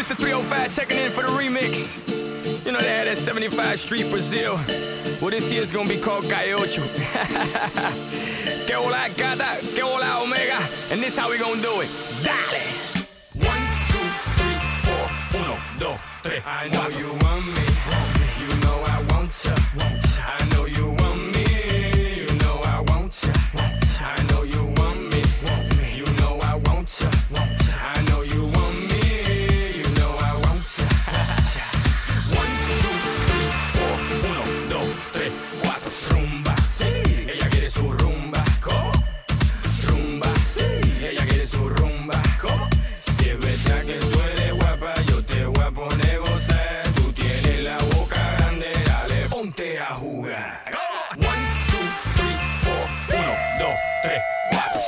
Mr. 305 checking in for the remix. You know they had that 75 Street Brazil. Well, this year's gonna be called Calle Ocho. que hola gata, que hola omega. And this how we gonna do it. Dale! One, two, three, four, uno, dos, tres. I know you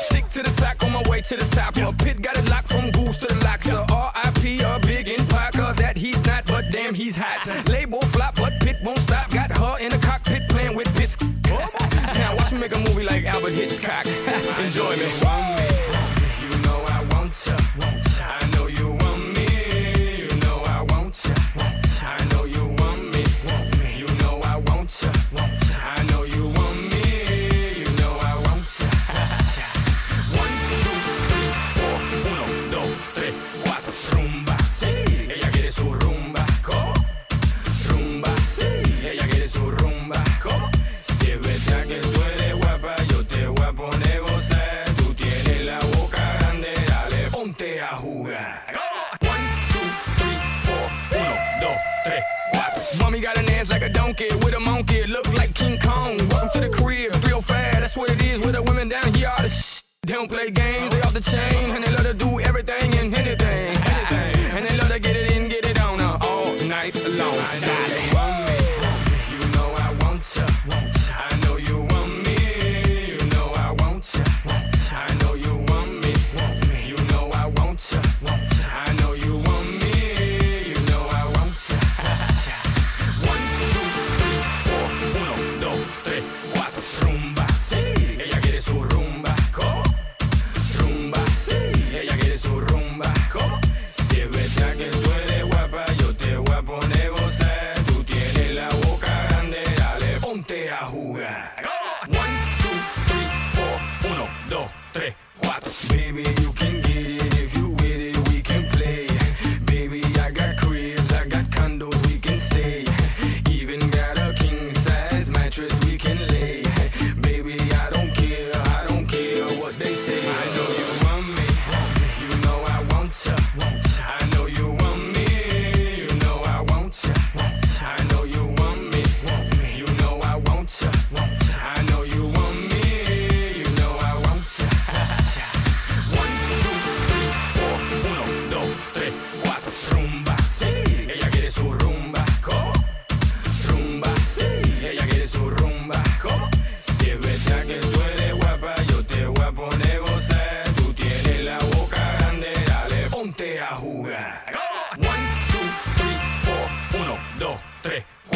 Stick to the track on my way to the top. Yeah. Pit got it locked from goose to the locks. Yeah. R.I.P. a big that he's not, but damn he's hot. Label flop, but Pit won't stop. Got her in the cockpit playing with bits. now watch me make a movie like Alfred Hitchcock. Enjoy me. with a monkey, look like King Kong. Welcome to the crib, 305, that's what it is with the women down here. All the sh- they don't play games, they off the chain, and they 3, 3, 4.